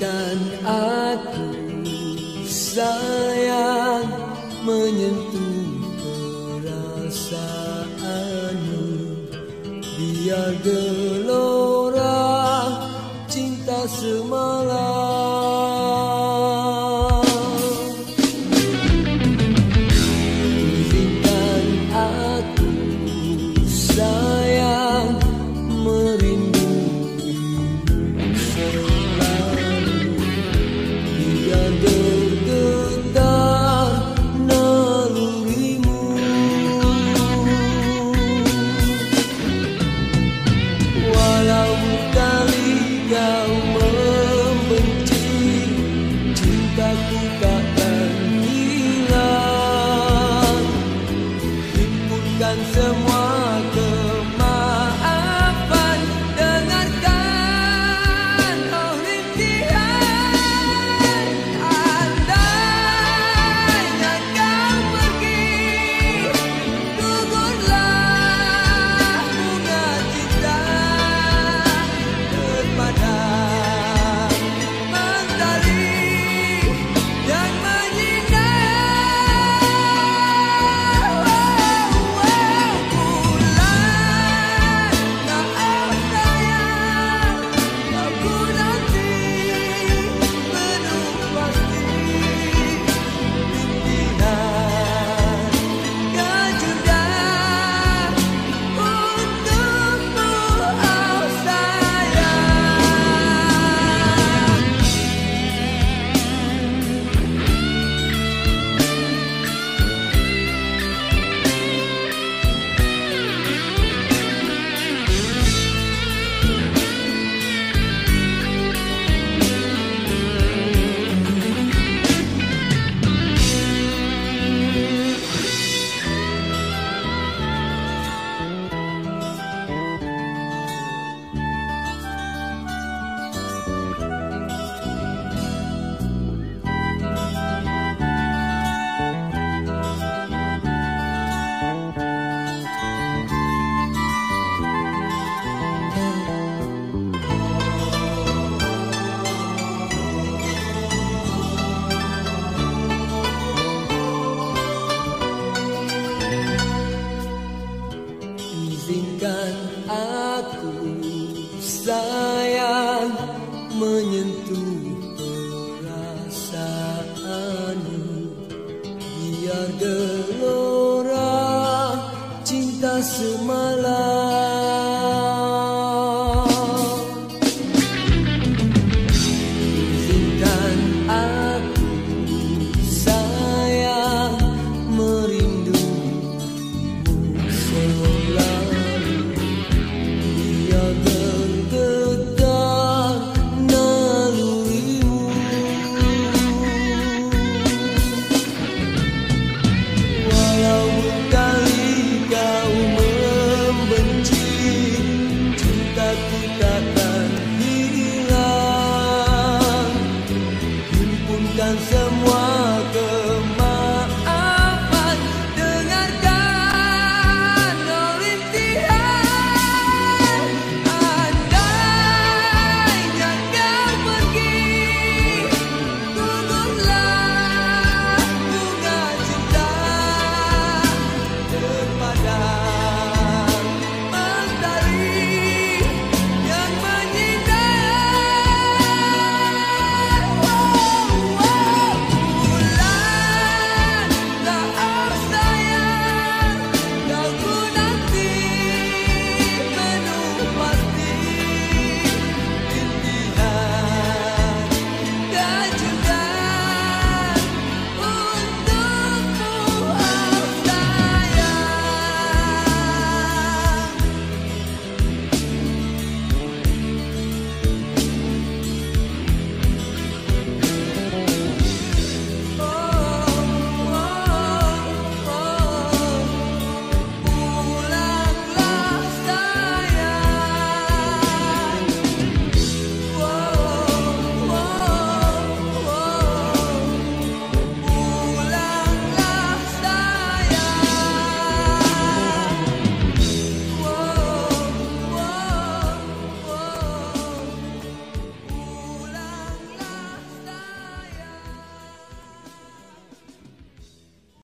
dan aku sayang menyentuh perasaanmu. Biar gelora cinta semalam 怎么？asingkan aku Sayang menyentuh perasaanmu. Biar gelora cinta semalam